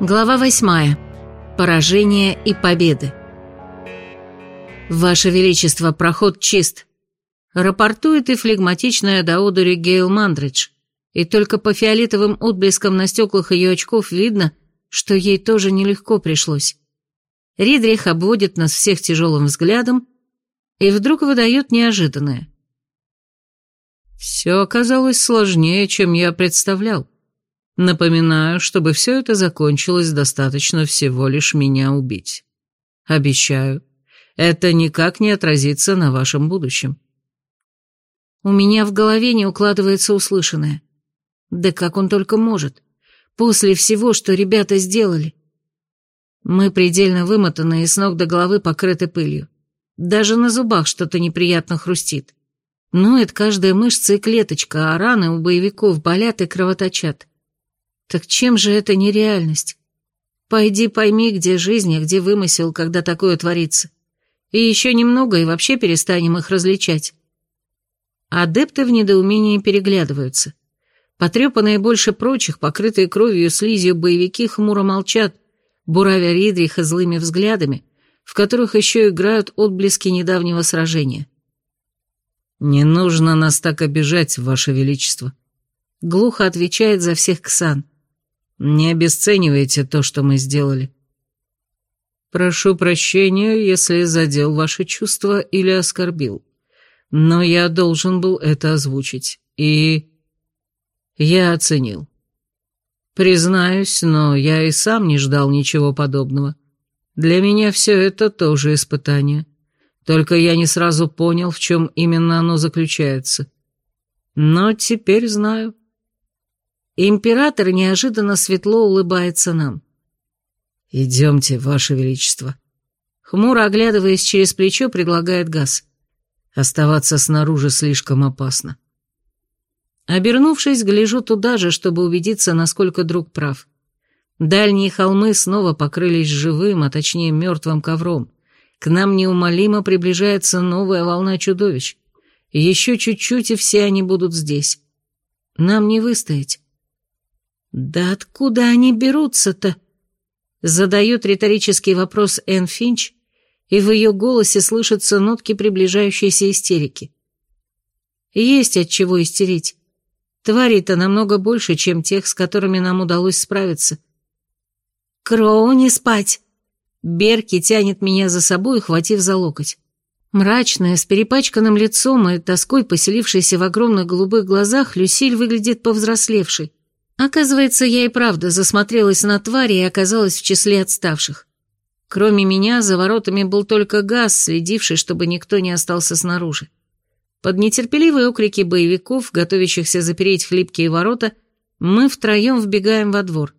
Глава восьмая. Поражение и победы. «Ваше Величество, проход чист», — рапортует и флегматичная Даудори Гейл Мандридж, и только по фиолетовым отблескам на стеклах ее очков видно, что ей тоже нелегко пришлось. Ридрих обводит нас всех тяжелым взглядом и вдруг выдает неожиданное. «Все оказалось сложнее, чем я представлял. Напоминаю, чтобы все это закончилось, достаточно всего лишь меня убить. Обещаю, это никак не отразится на вашем будущем. У меня в голове не укладывается услышанное. Да как он только может. После всего, что ребята сделали. Мы предельно вымотаны и с ног до головы покрыты пылью. Даже на зубах что-то неприятно хрустит. Ноет каждая мышца и клеточка, а раны у боевиков болят и кровоточат. Так чем же это нереальность? Пойди пойми, где жизнь, а где вымысел, когда такое творится. И еще немного, и вообще перестанем их различать. Адепты в недоумении переглядываются. Потрепанные больше прочих, покрытые кровью и слизью боевики хмуро молчат, буравя Ридриха злыми взглядами, в которых еще играют отблески недавнего сражения. «Не нужно нас так обижать, Ваше Величество», — глухо отвечает за всех Ксан. Не обесценивайте то, что мы сделали. Прошу прощения, если задел ваши чувства или оскорбил. Но я должен был это озвучить. И... Я оценил. Признаюсь, но я и сам не ждал ничего подобного. Для меня все это тоже испытание. Только я не сразу понял, в чем именно оно заключается. Но теперь знаю. Император неожиданно светло улыбается нам. «Идемте, Ваше Величество». Хмуро оглядываясь через плечо, предлагает газ. Оставаться снаружи слишком опасно. Обернувшись, гляжу туда же, чтобы убедиться, насколько друг прав. Дальние холмы снова покрылись живым, а точнее мертвым ковром. К нам неумолимо приближается новая волна чудовищ. Еще чуть-чуть, и все они будут здесь. Нам не выстоять. «Да откуда они берутся-то?» Задает риторический вопрос Энн Финч, и в ее голосе слышатся нотки приближающейся истерики. Есть от чего истерить. Тварей-то намного больше, чем тех, с которыми нам удалось справиться. «Кроу, не спать!» Берки тянет меня за собой, хватив за локоть. Мрачная, с перепачканным лицом и тоской, поселившейся в огромных голубых глазах, Люсиль выглядит повзрослевшей. Оказывается, я и правда засмотрелась на твари и оказалась в числе отставших. Кроме меня, за воротами был только газ, следивший, чтобы никто не остался снаружи. Под нетерпеливые окрики боевиков, готовящихся запереть хлипкие ворота, мы втроем вбегаем во двор.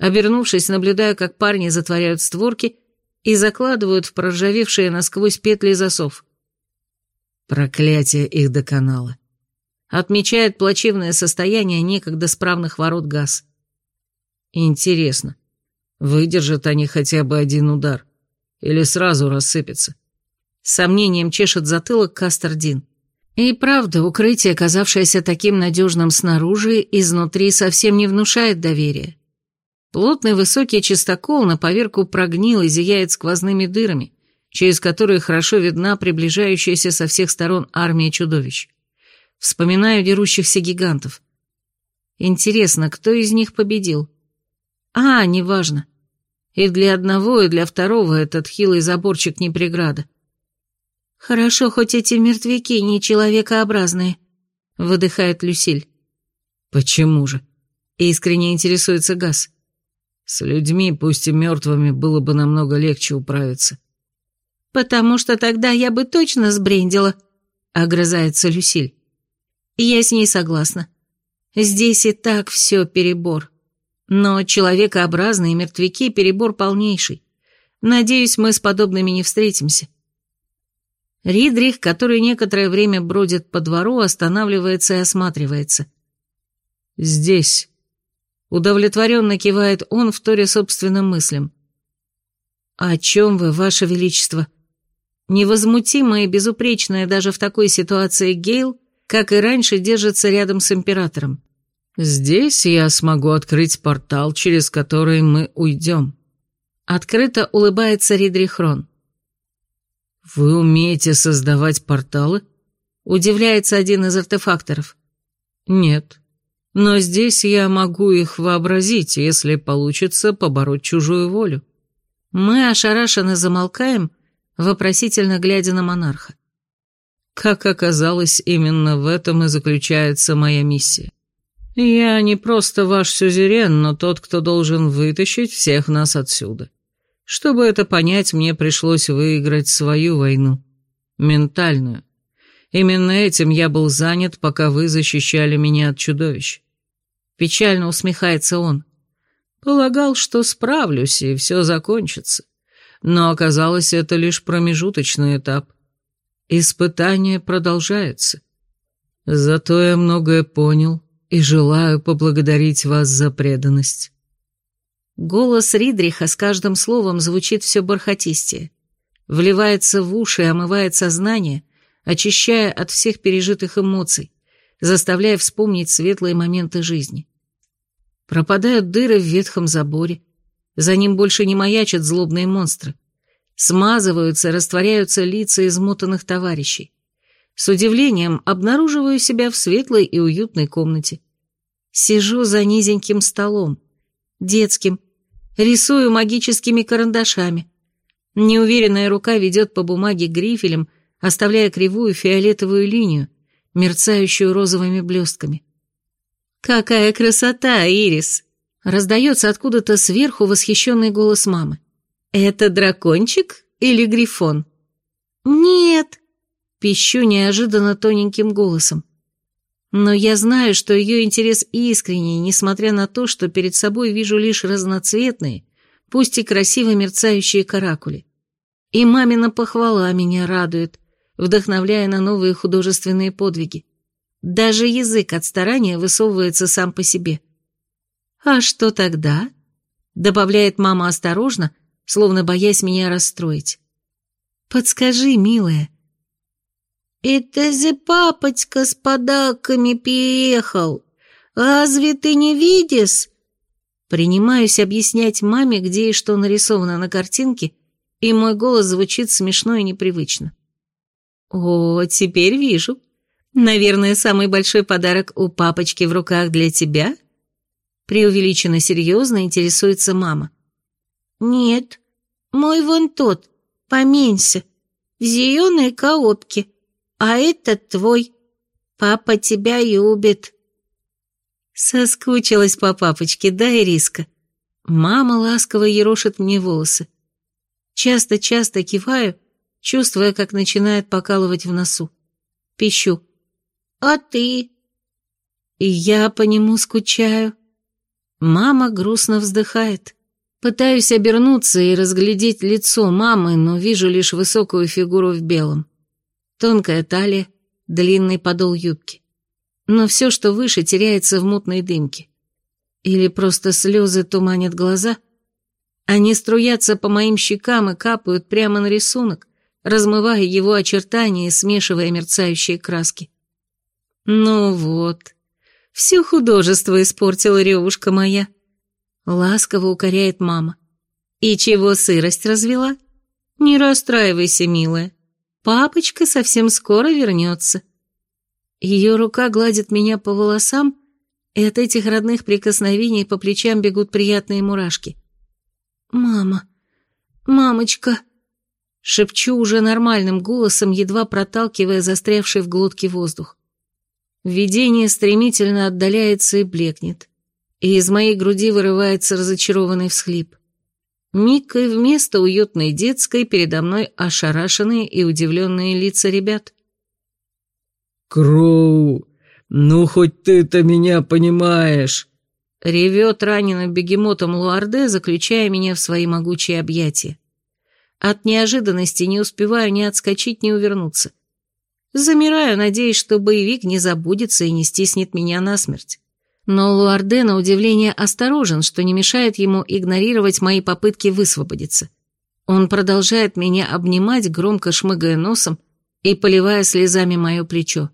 Обернувшись, наблюдаю, как парни затворяют створки и закладывают в проржавевшие насквозь петли засов. Проклятие их до канала отмечает плачевное состояние некогда справных ворот газ. Интересно, выдержат они хотя бы один удар? Или сразу рассыпятся? сомнением чешет затылок Кастердин. И правда, укрытие, оказавшееся таким надежным снаружи, изнутри совсем не внушает доверия. Плотный высокий чистокол на поверку прогнил и зияет сквозными дырами, через которые хорошо видна приближающаяся со всех сторон армия чудовищ. Вспоминаю дерущихся гигантов. Интересно, кто из них победил? А, неважно. И для одного, и для второго этот хилый заборчик не преграда. Хорошо, хоть эти мертвяки не человекообразные, выдыхает Люсиль. Почему же? Искренне интересуется Газ. С людьми, пусть и мертвыми, было бы намного легче управиться. Потому что тогда я бы точно сбрендила, огрызается Люсиль. Я с ней согласна. Здесь и так все перебор. Но человекообразные мертвяки – перебор полнейший. Надеюсь, мы с подобными не встретимся. Ридрих, который некоторое время бродит по двору, останавливается и осматривается. «Здесь», — удовлетворенно кивает он, вторя собственным мыслям. «О чем вы, ваше величество?» Невозмутимая и безупречная даже в такой ситуации Гейл как и раньше, держится рядом с императором. Здесь я смогу открыть портал, через который мы уйдем. Открыто улыбается Ридрихрон. Вы умеете создавать порталы? Удивляется один из артефакторов. Нет. Но здесь я могу их вообразить, если получится побороть чужую волю. Мы ошарашенно замолкаем, вопросительно глядя на монарха. Как оказалось, именно в этом и заключается моя миссия. Я не просто ваш сюзерен, но тот, кто должен вытащить всех нас отсюда. Чтобы это понять, мне пришлось выиграть свою войну. Ментальную. Именно этим я был занят, пока вы защищали меня от чудовищ. Печально усмехается он. Полагал, что справлюсь, и все закончится. Но оказалось, это лишь промежуточный этап. Испытание продолжается. Зато я многое понял и желаю поблагодарить вас за преданность». Голос Ридриха с каждым словом звучит все бархатистее. Вливается в уши и омывает сознание, очищая от всех пережитых эмоций, заставляя вспомнить светлые моменты жизни. Пропадают дыры в ветхом заборе, за ним больше не маячат злобные монстры. Смазываются, растворяются лица измотанных товарищей. С удивлением обнаруживаю себя в светлой и уютной комнате. Сижу за низеньким столом, детским, рисую магическими карандашами. Неуверенная рука ведет по бумаге грифелем, оставляя кривую фиолетовую линию, мерцающую розовыми блестками. «Какая красота, Ирис!» Раздается откуда-то сверху восхищенный голос мамы. «Это дракончик или грифон?» «Нет!» Пищу неожиданно тоненьким голосом. Но я знаю, что ее интерес искренний, несмотря на то, что перед собой вижу лишь разноцветные, пусть и красиво мерцающие каракули. И мамина похвала меня радует, вдохновляя на новые художественные подвиги. Даже язык от старания высовывается сам по себе. «А что тогда?» — добавляет мама осторожно, словно боясь меня расстроить. «Подскажи, милая, «Это же папочка с подарками переехал. Разве ты не видишь?» Принимаюсь объяснять маме, где и что нарисовано на картинке, и мой голос звучит смешно и непривычно. «О, теперь вижу. Наверное, самый большой подарок у папочки в руках для тебя?» Преувеличенно серьезно интересуется мама. «Нет, мой вон тот, поменьше, в зеленой коробке», а этот твой. Папа тебя любит». Соскучилась по папочке, да, Ириска? Мама ласково ерошит мне волосы. Часто-часто киваю, чувствуя, как начинает покалывать в носу. Пищу. «А ты?» Я по нему скучаю. Мама грустно вздыхает. Пытаюсь обернуться и разглядеть лицо мамы, но вижу лишь высокую фигуру в белом. Тонкая талия, длинный подол юбки. Но все, что выше, теряется в мутной дымке. Или просто слезы туманят глаза. Они струятся по моим щекам и капают прямо на рисунок, размывая его очертания и смешивая мерцающие краски. Ну вот, все художество испортила ревушка моя. Ласково укоряет мама. И чего сырость развела? Не расстраивайся, милая. Папочка совсем скоро вернется. Ее рука гладит меня по волосам, и от этих родных прикосновений по плечам бегут приятные мурашки. «Мама, мамочка!» Шепчу уже нормальным голосом, едва проталкивая застрявший в глотке воздух. Видение стремительно отдаляется и блекнет, и из моей груди вырывается разочарованный всхлип. Миг и вместо уютной детской передо мной ошарашенные и удивленные лица ребят. «Кроу, ну хоть ты-то меня понимаешь!» Ревет раненым бегемотом Луарде, заключая меня в свои могучие объятия. От неожиданности не успеваю ни отскочить, ни увернуться. Замираю, надеясь, что боевик не забудется и не стиснет меня насмерть. Но Луарде на удивление осторожен, что не мешает ему игнорировать мои попытки высвободиться. Он продолжает меня обнимать, громко шмыгая носом и поливая слезами мое плечо.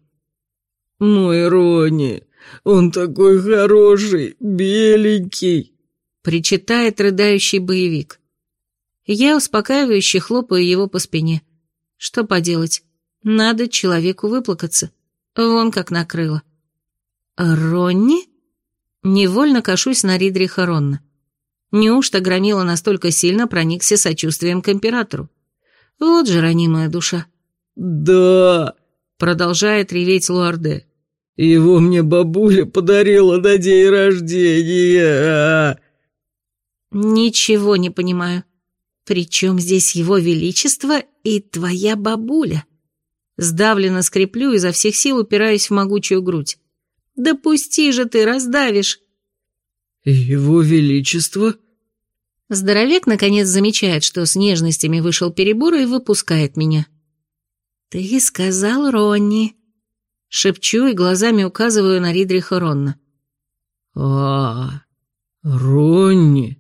«Мой Рони, Он такой хороший, беленький!» Причитает рыдающий боевик. Я успокаивающе хлопаю его по спине. Что поделать? Надо человеку выплакаться. Вон как накрыло. «Ронни?» Невольно кашусь на Ридриха Ронна. Неужто Громила настолько сильно проникся сочувствием к императору? Вот же ранимая душа. «Да!» — продолжает реветь Луарде. «Его мне бабуля подарила на день рождения!» «Ничего не понимаю. Причем здесь его величество и твоя бабуля?» Сдавленно скреплю, изо всех сил упираясь в могучую грудь. «Да пусти же ты, раздавишь!» «Его величество?» Здоровяк, наконец, замечает, что с нежностями вышел перебор и выпускает меня. «Ты сказал Ронни», — шепчу и глазами указываю на Ридриха Ронна. «А, Ронни».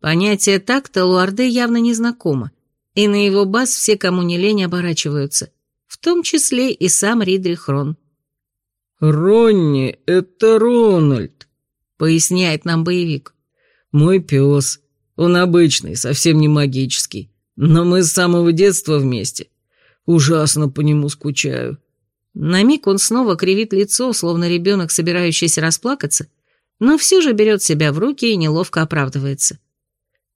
Понятие так-то Луарде явно не знакомо, и на его бас все, кому не лень, оборачиваются, в том числе и сам Ридрих Рон. «Ронни — это Рональд», — поясняет нам боевик. «Мой пес. Он обычный, совсем не магический. Но мы с самого детства вместе. Ужасно по нему скучаю». На миг он снова кривит лицо, словно ребенок, собирающийся расплакаться, но все же берет себя в руки и неловко оправдывается.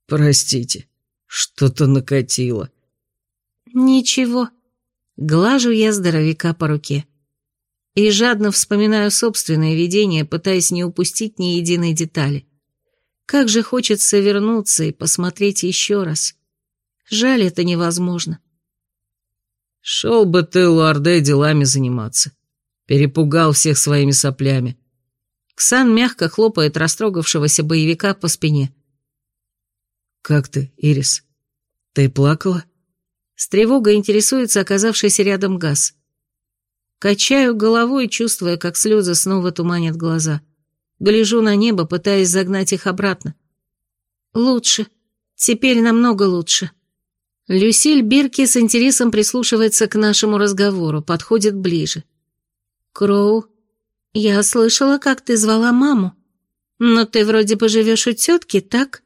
«Простите, что-то накатило». «Ничего». Глажу я здоровяка по руке. И жадно вспоминаю собственное видение, пытаясь не упустить ни единой детали. Как же хочется вернуться и посмотреть еще раз. Жаль, это невозможно. Шел бы ты, Луарде, делами заниматься. Перепугал всех своими соплями. Ксан мягко хлопает растрогавшегося боевика по спине. «Как ты, Ирис? Ты плакала?» С тревогой интересуется оказавшийся рядом газ. Качаю головой, чувствуя, как слезы снова туманят глаза. Гляжу на небо, пытаясь загнать их обратно. Лучше. Теперь намного лучше. Люсиль Бирки с интересом прислушивается к нашему разговору, подходит ближе. «Кроу, я слышала, как ты звала маму. Но ты вроде бы живешь у тетки, так?»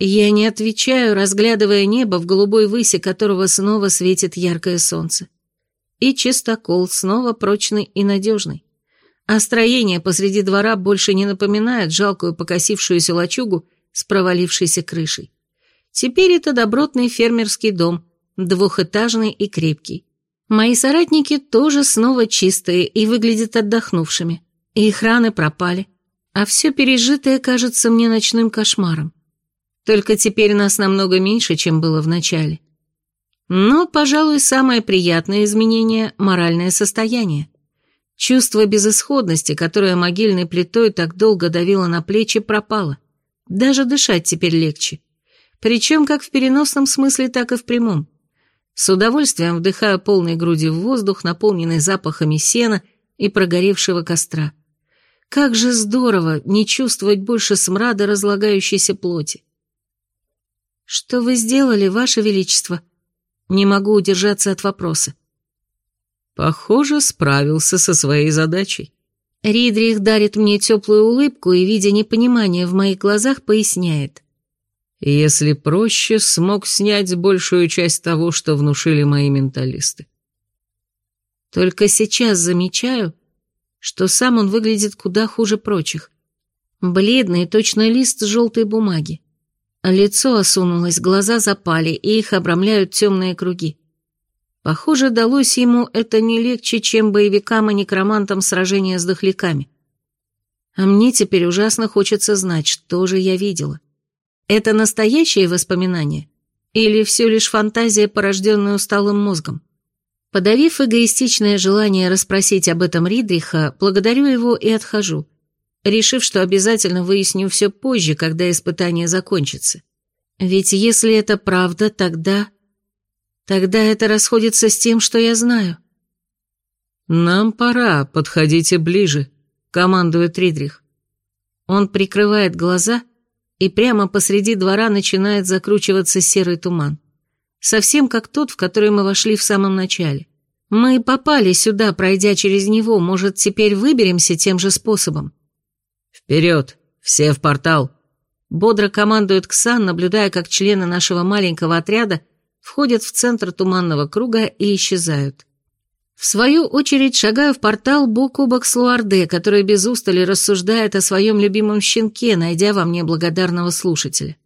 Я не отвечаю, разглядывая небо, в голубой выси которого снова светит яркое солнце. И чистокол снова прочный и надежный. А строение посреди двора больше не напоминает жалкую покосившуюся лачугу с провалившейся крышей. Теперь это добротный фермерский дом, двухэтажный и крепкий. Мои соратники тоже снова чистые и выглядят отдохнувшими. Их раны пропали, а все пережитое кажется мне ночным кошмаром. Только теперь нас намного меньше, чем было в начале. Но, пожалуй, самое приятное изменение – моральное состояние. Чувство безысходности, которое могильной плитой так долго давило на плечи, пропало. Даже дышать теперь легче. Причем как в переносном смысле, так и в прямом. С удовольствием вдыхаю полной грудью в воздух, наполненный запахами сена и прогоревшего костра. Как же здорово не чувствовать больше смрада разлагающейся плоти. «Что вы сделали, Ваше Величество?» Не могу удержаться от вопроса. Похоже, справился со своей задачей. Ридрих дарит мне теплую улыбку и, видя непонимание в моих глазах, поясняет. Если проще, смог снять большую часть того, что внушили мои менталисты. Только сейчас замечаю, что сам он выглядит куда хуже прочих. Бледный, точно лист желтой бумаги. Лицо осунулось, глаза запали, и их обрамляют темные круги. Похоже, далось ему это не легче, чем боевикам и некромантам сражения с дохляками. А мне теперь ужасно хочется знать, что же я видела. Это настоящие воспоминания? Или все лишь фантазия, порожденная усталым мозгом? Подавив эгоистичное желание расспросить об этом Ридриха, благодарю его и отхожу решив, что обязательно выясню все позже, когда испытание закончится. Ведь если это правда, тогда... Тогда это расходится с тем, что я знаю. «Нам пора, подходите ближе», — командует Ридрих. Он прикрывает глаза, и прямо посреди двора начинает закручиваться серый туман. Совсем как тот, в который мы вошли в самом начале. Мы попали сюда, пройдя через него, может, теперь выберемся тем же способом? Вперед, все в портал. Бодро командует Ксан, наблюдая, как члены нашего маленького отряда входят в центр туманного круга и исчезают. В свою очередь шагаю в портал бок о бок с Луарде, который без устали рассуждает о своем любимом щенке, найдя во мне благодарного слушателя.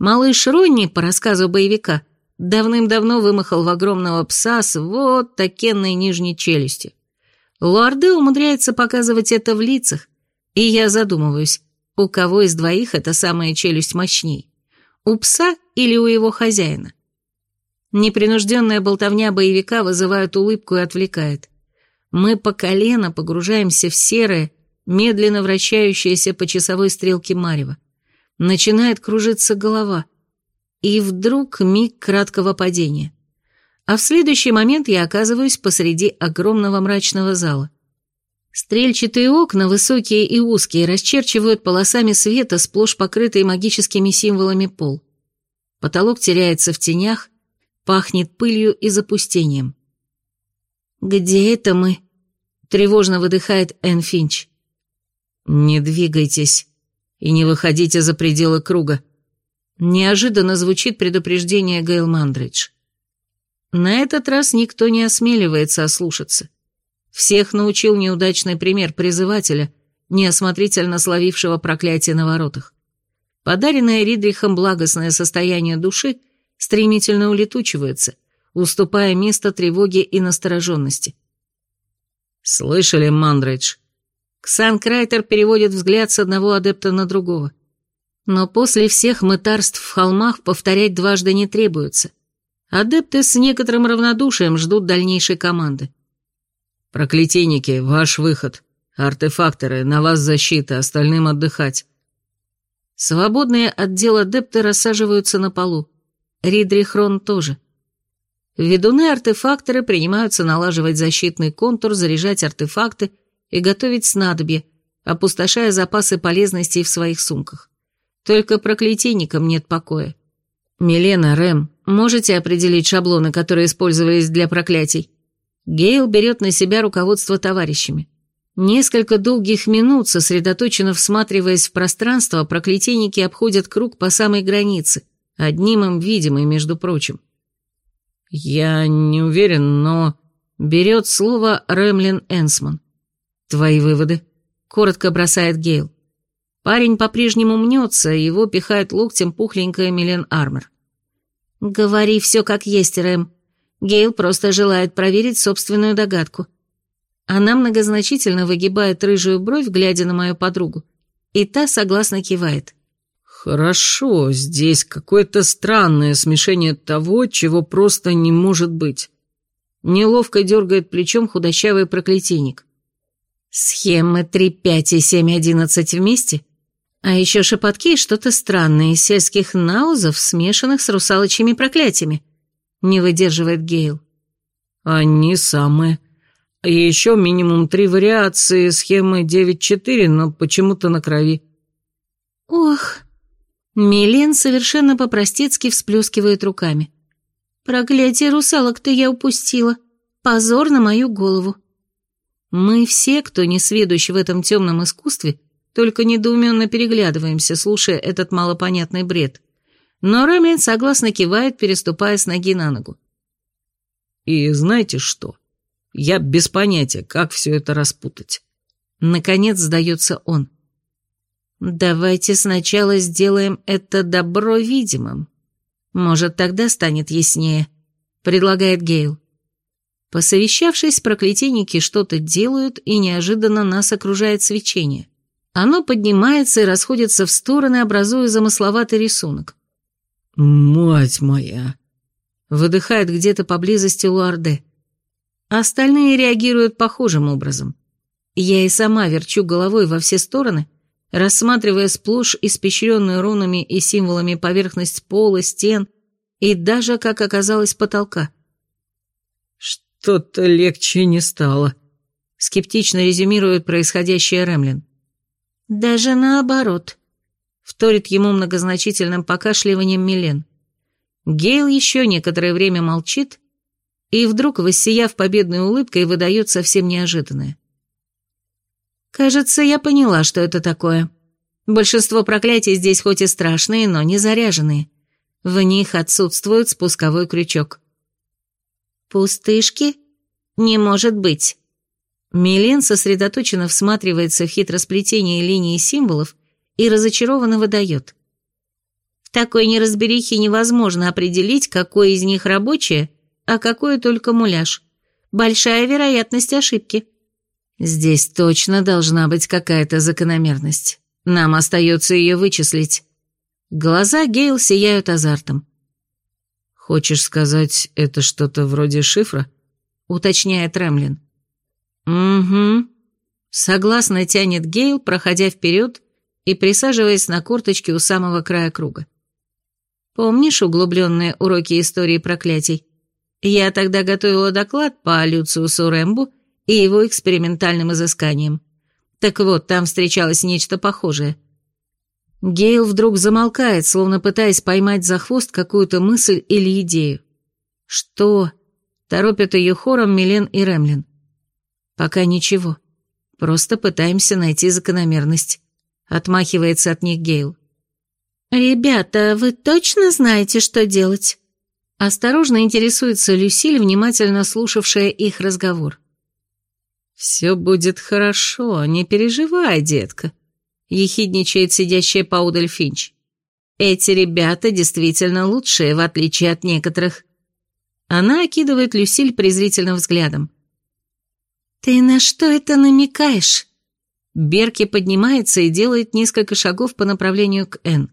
Малыш Ронни, по рассказу боевика, давным-давно вымахал в огромного пса с вот такенной нижней челюстью. Луарде умудряется показывать это в лицах, и я задумываюсь, у кого из двоих эта самая челюсть мощней? У пса или у его хозяина? Непринужденная болтовня боевика вызывает улыбку и отвлекает. Мы по колено погружаемся в серое, медленно вращающееся по часовой стрелке Марева. Начинает кружиться голова. И вдруг миг краткого падения. А в следующий момент я оказываюсь посреди огромного мрачного зала. Стрельчатые окна, высокие и узкие, расчерчивают полосами света, сплошь покрытые магическими символами пол. Потолок теряется в тенях, Пахнет пылью и запустением. «Где это мы?» — тревожно выдыхает Энн Финч. «Не двигайтесь и не выходите за пределы круга». Неожиданно звучит предупреждение Гейл Мандридж. На этот раз никто не осмеливается ослушаться. Всех научил неудачный пример призывателя, неосмотрительно словившего проклятие на воротах. Подаренное Ридрихом благостное состояние души — стремительно улетучивается, уступая место тревоге и настороженности. «Слышали, Мандрейдж?» Ксан Крайтер переводит взгляд с одного адепта на другого. Но после всех мытарств в холмах повторять дважды не требуется. Адепты с некоторым равнодушием ждут дальнейшей команды. «Проклятийники, ваш выход. Артефакторы, на вас защита, остальным отдыхать». Свободные от дел адепты рассаживаются на полу. Ридрихрон тоже. Ведуны-артефакторы принимаются налаживать защитный контур, заряжать артефакты и готовить снадобья, опустошая запасы полезностей в своих сумках. Только проклятийникам нет покоя. Милена, Рэм, можете определить шаблоны, которые использовались для проклятий? Гейл берет на себя руководство товарищами. Несколько долгих минут, сосредоточенно всматриваясь в пространство, проклятийники обходят круг по самой границе, Одним им видимый, между прочим. Я не уверен, но... Берет слово Ремлин Энсман. Твои выводы? Коротко бросает Гейл. Парень по-прежнему мнется, его пихает локтем пухленькая Милен Армор. «Говори все как есть, Рэм. Гейл просто желает проверить собственную догадку». Она многозначительно выгибает рыжую бровь, глядя на мою подругу, и та согласно кивает. «Хорошо, здесь какое-то странное смешение того, чего просто не может быть». Неловко дергает плечом худощавый проклятийник. «Схемы 3, 5 и 7, 11 вместе? А еще шепотки и что-то странное из сельских наузов, смешанных с русалочьими проклятиями», не выдерживает Гейл. «Они самые. Еще минимум три вариации схемы 9-4, но почему-то на крови». «Ох», Милен совершенно по-простецки всплескивает руками. «Проклятие русалок-то я упустила. Позор на мою голову». Мы все, кто не сведущ в этом темном искусстве, только недоуменно переглядываемся, слушая этот малопонятный бред. Но Рамин согласно кивает, переступая с ноги на ногу. «И знаете что? Я без понятия, как все это распутать». Наконец сдается он. «Давайте сначала сделаем это добро видимым. Может, тогда станет яснее», — предлагает Гейл. Посовещавшись, проклятийники что-то делают, и неожиданно нас окружает свечение. Оно поднимается и расходится в стороны, образуя замысловатый рисунок. «Мать моя!» — выдыхает где-то поблизости Луарде. Остальные реагируют похожим образом. Я и сама верчу головой во все стороны, рассматривая сплошь испещренную рунами и символами поверхность пола, стен и даже, как оказалось, потолка. «Что-то легче не стало», — скептично резюмирует происходящее Ремлин. «Даже наоборот», — вторит ему многозначительным покашливанием Милен. Гейл еще некоторое время молчит, и вдруг, воссияв победной улыбкой, выдает совсем неожиданное. «Кажется, я поняла, что это такое. Большинство проклятий здесь хоть и страшные, но не заряженные. В них отсутствует спусковой крючок». «Пустышки? Не может быть!» Милен сосредоточенно всматривается в хитросплетение линий символов и разочарованно выдает. В такой неразберихе невозможно определить, какое из них рабочее, а какое только муляж. Большая вероятность ошибки. Здесь точно должна быть какая-то закономерность. Нам остается ее вычислить. Глаза Гейл сияют азартом. «Хочешь сказать, это что-то вроде шифра?» — уточняет Ремлин. «Угу», — согласно тянет Гейл, проходя вперед и присаживаясь на корточке у самого края круга. «Помнишь углубленные уроки истории проклятий? Я тогда готовила доклад по Люциусу Рэмбу и его экспериментальным изысканиям. Так вот, там встречалось нечто похожее». Гейл вдруг замолкает, словно пытаясь поймать за хвост какую-то мысль или идею. «Что?» — торопят ее хором Милен и Ремлин. «Пока ничего. Просто пытаемся найти закономерность», — отмахивается от них Гейл. «Ребята, вы точно знаете, что делать?» Осторожно интересуется Люсиль, внимательно слушавшая их разговор. «Все будет хорошо, не переживай, детка», — ехидничает сидящая поудаль Финч. «Эти ребята действительно лучшие, в отличие от некоторых». Она окидывает Люсиль презрительным взглядом. «Ты на что это намекаешь?» Берки поднимается и делает несколько шагов по направлению к Н.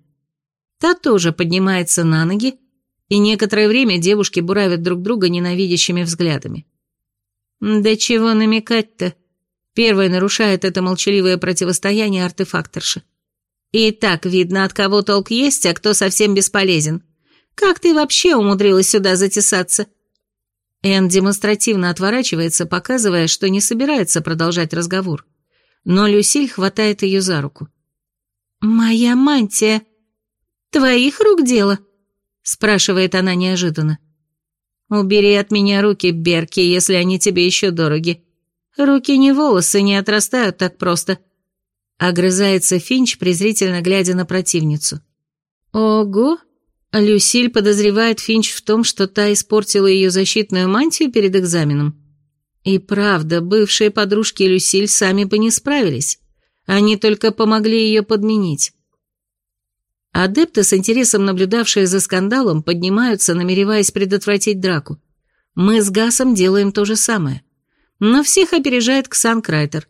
Та тоже поднимается на ноги, и некоторое время девушки буравят друг друга ненавидящими взглядами. «Да чего намекать-то?» Первой нарушает это молчаливое противостояние артефакторша. «И так видно, от кого толк есть, а кто совсем бесполезен. Как ты вообще умудрилась сюда затесаться?» Эн демонстративно отворачивается, показывая, что не собирается продолжать разговор. Но Люсиль хватает ее за руку. «Моя мантия. Твоих рук дело?» спрашивает она неожиданно. «Убери от меня руки, Берки, если они тебе еще дороги. Руки не волосы, не отрастают так просто». Огрызается Финч, презрительно глядя на противницу. «Ого!» Люсиль подозревает Финч в том, что та испортила ее защитную мантию перед экзаменом. И правда, бывшие подружки Люсиль сами бы не справились. Они только помогли ее подменить. Адепты, с интересом наблюдавшие за скандалом, поднимаются, намереваясь предотвратить драку. Мы с Гасом делаем то же самое. Но всех опережает Ксан Крайтер.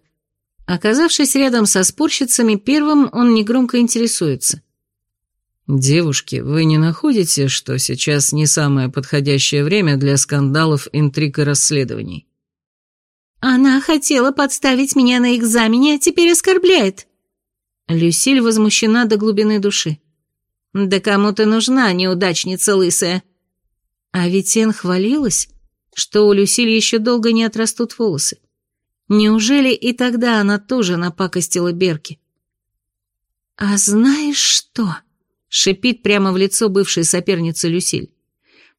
Оказавшись рядом со спорщицами, первым он негромко интересуется. «Девушки, вы не находите, что сейчас не самое подходящее время для скандалов, интриг и расследований?» «Она хотела подставить меня на экзамене, а теперь оскорбляет». Люсиль возмущена до глубины души. «Да кому ты нужна, неудачница лысая?» А ведь Эн хвалилась, что у Люсиль еще долго не отрастут волосы. Неужели и тогда она тоже напакостила Берки? «А знаешь что?» Шипит прямо в лицо бывшей соперницы Люсиль.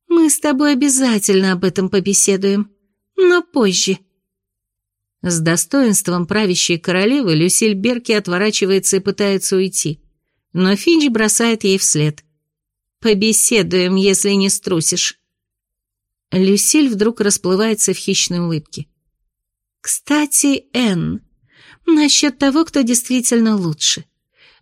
«Мы с тобой обязательно об этом побеседуем, но позже». С достоинством правящей королевы Люсиль Берки отворачивается и пытается уйти, но Финч бросает ей вслед. «Побеседуем, если не струсишь». Люсиль вдруг расплывается в хищной улыбке. «Кстати, Энн, насчет того, кто действительно лучше.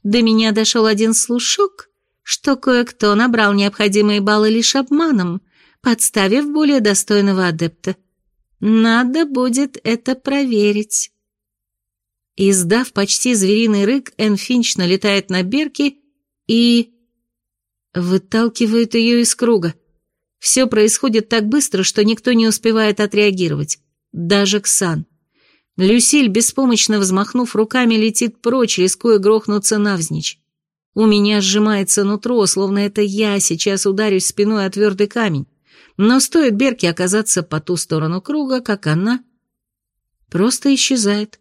До меня дошел один слушок, что кое-кто набрал необходимые баллы лишь обманом, подставив более достойного адепта. Надо будет это проверить. Издав почти звериный рык, Энн Финч налетает на Берки и... выталкивает ее из круга. Все происходит так быстро, что никто не успевает отреагировать. Даже Ксан. Люсиль, беспомощно взмахнув руками, летит прочь, рискуя грохнуться навзничь. У меня сжимается нутро, словно это я сейчас ударюсь спиной о твердый камень. Но стоит Берке оказаться по ту сторону круга, как она просто исчезает.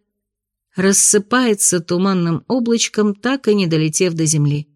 Рассыпается туманным облачком, так и не долетев до земли.